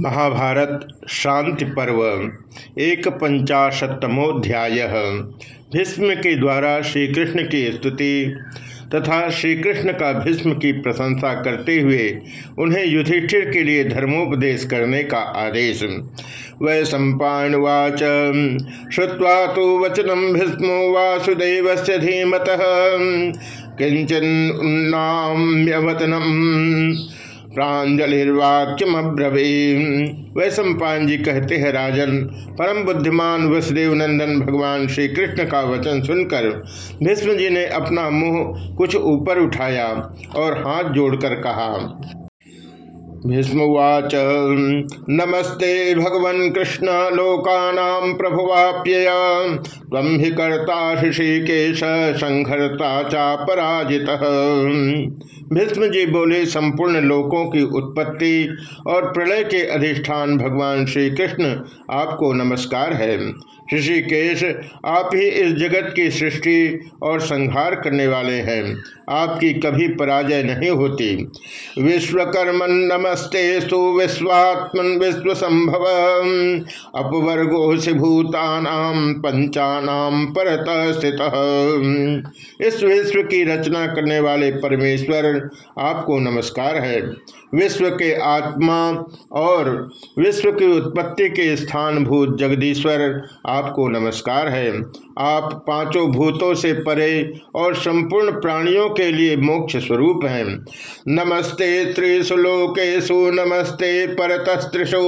महाभारत शांति पर्व, एक पंचाशतमोध्याय भीष्म के द्वारा श्री कृष्ण की स्तुति तथा श्री कृष्ण का भीष्म की प्रशंसा करते हुए उन्हें युधिष्ठिर के लिए धर्मोपदेश करने का आदेश। वै सम्पावाच श्रुवा तो वचनम भीष्मो वासुदेव से धीमत। किंचन उन्नाम्यवतनम प्राजलिर्वाक्यम अब्रवी वैशंपान जी कहते हैं, राजन, परम बुद्धिमान वसुदेव नंदन भगवान श्री कृष्ण का वचन सुनकर भीष्म जी ने अपना मुँह कुछ ऊपर उठाया और हाथ जोड़कर कहा भीष्मवाच नमस्ते भगवन् कृष्ण लोकानां प्रभुवाप्यय। तम हि कर्ता संघर्ता चा पराजित। भीष्म जी बोले, संपूर्ण लोकों की उत्पत्ति और प्रलय के अधिष्ठान भगवान श्री कृष्ण आपको नमस्कार है। ऋषिकेश, आप ही इस जगत की सृष्टि और संहार करने वाले हैं। आपकी कभी पराजय नहीं होती। विश्वकर्मन नमस्ते सु विश्वात्मन विश्व संभव अपवर्गो से भूतानाम पंचानाम परत स्थित। इस विश्व की रचना करने वाले परमेश्वर, आपको नमस्कार है। विश्व के आत्मा और विश्व की उत्पत्ति के स्थान भूत जगदीश्वर आपको नमस्कार है। आप पाँचों भूतों से परे और संपूर्ण प्राणियों के लिए मोक्ष स्वरूप हैं। नमस्ते त्रिशुलोकेशु, नमस्ते परतस्त्रिशु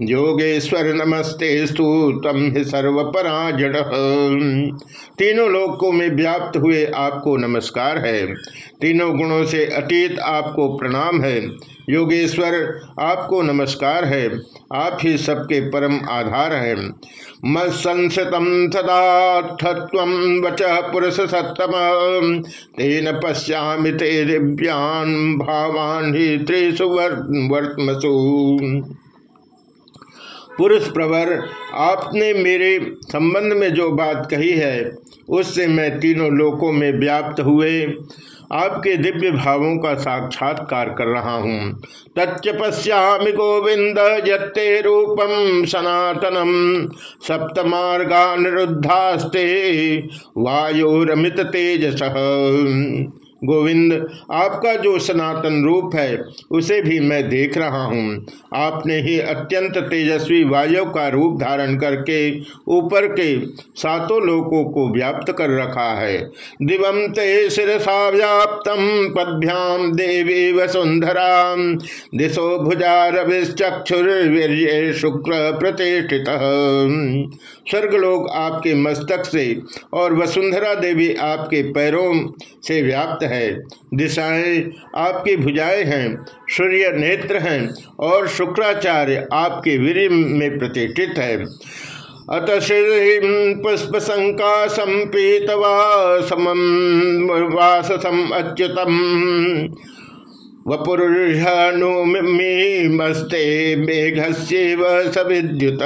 योगेश्वर, नमस्ते स्तु तम ही सर्वपरा जड़ तीनों लोकों में व्याप्त हुए आपको नमस्कार है। तीनों गुणों से अतीत आपको प्रणाम है। योगेश्वर, आपको नमस्कार है। आप ही सबके परम आधार है। मत्संसतम वच पुरुष सत्तम। तेन पश्यामि ते दिव्यान भावान ही पुरुष प्रवर, आपने मेरे संबंध में जो बात कही है, उससे मैं तीनों लोकों में व्याप्त हुए। आपके दिव्य भावों का साक्षात्कार कर रहा हूँ। तच्च पश्यामि गोविंद जत्ते रूपम सनातनम। सप्तमार्गा निरुद्धास्ते वायुरमित तेजस। गोविंद, आपका जो सनातन रूप है, उसे भी मैं देख रहा हूँ। आपने ही अत्यंत तेजस्वी वायु का रूप धारण करके ऊपर के सातों लोकों को व्याप्त कर रखा है। दिवम ते शिरसा व्याप्तम पदभ्याम देवी वसुंधरा दिशो भुजा रविश्चक्षुर्वीर्य शुक्र प्रतिष्ठित। स्वर्गलोक आपके मस्तक से और वसुंधरा देवी आपके पैरों से व्याप्त है। दिशाएँ आपकी भुजाएँ हैं, सूर्य नेत्र हैं और शुक्राचार्य आपके वीर में प्रतिष्ठित है। अत श्री पुष्प संका संपीतवा समम वासम अच्युतम वपुरुषनुमस्ते मेघस्व सविद्युत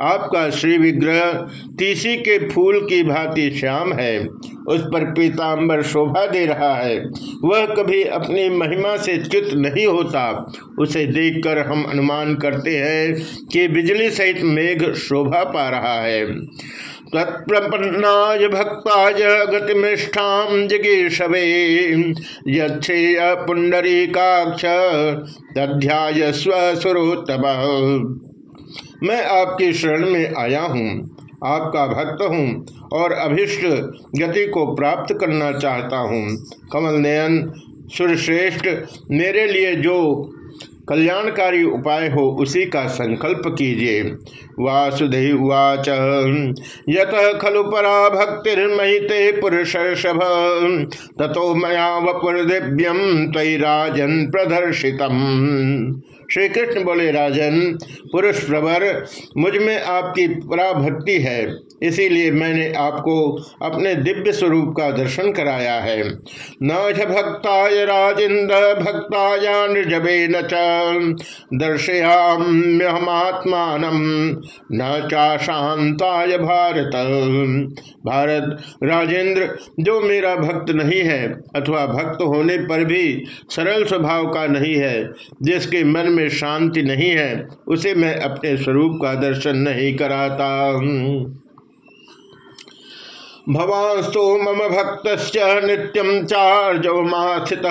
आपका श्री विग्रह तीसी के फूल की भांति श्याम है। उस पर पीताम्बर शोभा दे रहा है। वह कभी अपनी महिमा से च्युत नहीं होता। उसे देखकर हम अनुमान करते हैं कि बिजली सहित मेघ शोभा पा रहा है। तत्प्रपन्नाय भक्ताय गतिमिष्ठां जिगीषवे। यच्छेय पुंडरीकाक्ष तध्याय स्वस्वरोत्तम मैं आपकी शरण में आया हूँ, आपका भक्त हूँ और अभिष्ट गति को प्राप्त करना चाहता हूँ। कमल नयन, सुरश्रेष्ठ, मेरे लिए जो कल्याणकारी उपाय हो, उसी का संकल्प कीजिए। वासुदेव वाच यत खलु परा भक्तिर्महिते पुरुषर्षभ ततो मया वपुर दिव्यम तय राजन प्रदर्शितम। श्री कृष्ण बोले राजन पुरुष प्रवर मुझमें आपकी पराभक्ति है। इसीलिए मैंने आपको अपने दिव्य स्वरूप का दर्शन कराया है। न भक्ताय राजेन्द्र, भक्ताया निर्जबे न दर्शयाम्यहमात्मान न चा शांताय भारत। भारत राजेंद्र जो मेरा भक्त नहीं है, अथवा भक्त होने पर भी सरल स्वभाव का नहीं है, जिसके मन में शांति नहीं है, उसे मैं अपने स्वरूप का दर्शन नहीं कराता। भवास्तु मम भक्त नित्यम चार्जवमास्थित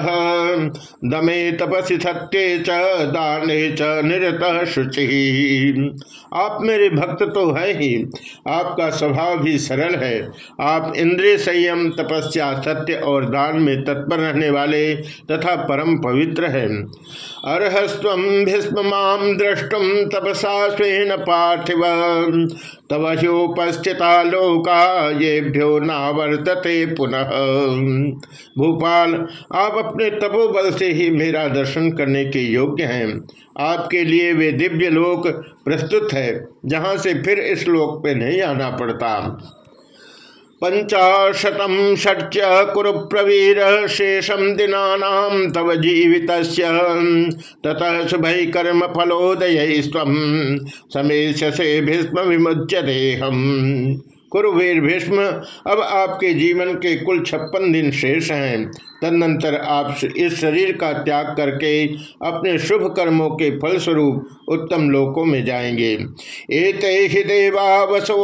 दमे तपसी सत्य च, दाने च निरत शुचि। आप मेरे भक्त तो है ही। आपका स्वभाव भी सरल है। आप इंद्रिय संयम, तपस्या, सत्य और दान में तत्पर रहने वाले तथा परम पवित्र है। अर्हस्व भीष्म द्रष्टुम तपसा स्वेन पार्थिव। तब ह्योपस्थिता लोका येभ्यो नावर्तते पुनः। भोपाल, आप अपने तपोबल से ही मेरा दर्शन करने के योग्य हैं। आपके लिए वे दिव्य लोक प्रस्तुत है, जहाँ से फिर इस लोक पे नहीं आना पड़ता। पंचाशतम षट् कुरु प्रवीर शेषम दिना तव जीवित ततः शुभ कर्म फलोदय स्व समेश से भीष्म विमुच्य देहम कुरुवीर भीष्म, अब आपके जीवन के कुल छप्पन दिन शेष हैं। तदनंतर आप इस शरीर का त्याग करके अपने शुभ कर्मों के फलस्वरूप उत्तम लोकों में जाएँगे। देवा वसो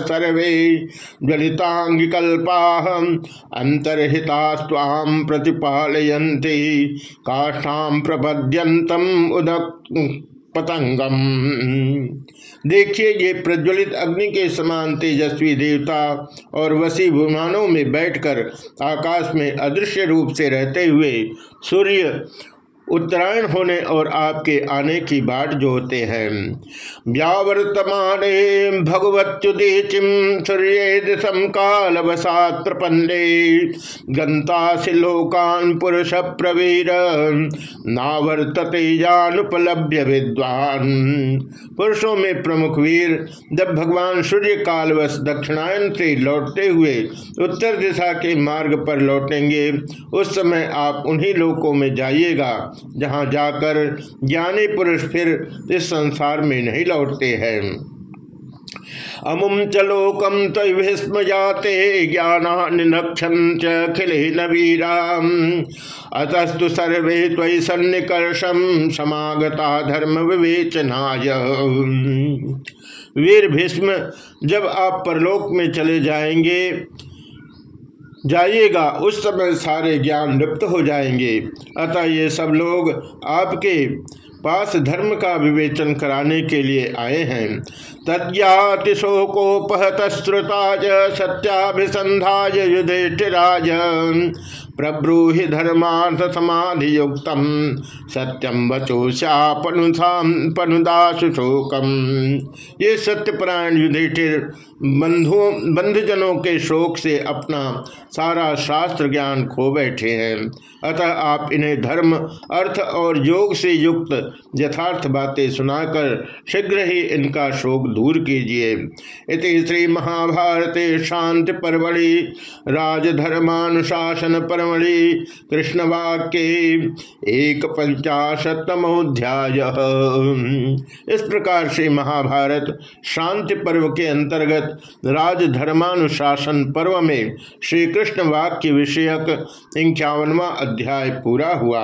सर्वे ज्वलितांगिकल्पा अंतर्हिता स्वाम प्रतिपालयन्ति प्रपद्यंतम उदक पतंगम। देखिए, ये प्रज्वलित अग्नि के समान तेजस्वी देवता और वसी विमानों में बैठकर आकाश में अदृश्य रूप से रहते हुए सूर्य उत्तरायण होने और आपके आने की बाट होते हैं। व्यावर्तमाने भगवत्युदीचिम सूर्य काल वसात प्रपंडे गंतासी लोकान पुरुष प्रवीर नावर्तते जानुपलभ्य विद्वान। पुरुषों में प्रमुख वीर जब भगवान सूर्य कालवश दक्षिणायन से लौटते हुए उत्तर दिशा के मार्ग पर लौटेंगे, उस समय आप उन्हीं लोकों में जाइएगा। जहाँ जाकर ज्ञानी पुरुष फिर इस संसार में नहीं लौटते हैं। अमुम च लोकम तस्म जाते ज्ञानान्नक्षल नवीरा अतस्तु सर्वे तयि सन्निकर्षम समागता धर्म विवेचनाय। वीर भीष्म, जब आप परलोक में चले जाएँगे जाइएगा उस समय सारे ज्ञान लुप्त हो जाएँगे। अतः ये सब लोग आपके पास धर्म का विवेचन कराने के लिए आए हैं। तज्ञातिशोकोपहत श्रुताज सत्याभिसंधाय युधिष्ठिराज प्रब्रूहि धर्मार्थ समाधि युक्त सत्यम वचोशापनुदासु शोकम ये सत्यपरायण युधिष्ठिर बंधुओं, बंधुजनों के शोक से अपना सारा शास्त्र ज्ञान खो बैठे हैं। अतः आप इन्हें धर्म, अर्थ और योग से युक्त यथार्थ बातें सुनाकर शीघ्र ही इनका शोक दूर कीजिए। इति श्री महाभारते शांति परवड़ी राजधर्मानुशासन परमणि कृष्ण वाक्य एक पंचाशतमोध्याय इस प्रकार से महाभारत शांति पर्व के अंतर्गत राजधर्मानुशासन पर्व में श्री कृष्ण वाक्य विषयक इक्यावनवा अध्याय पूरा हुआ।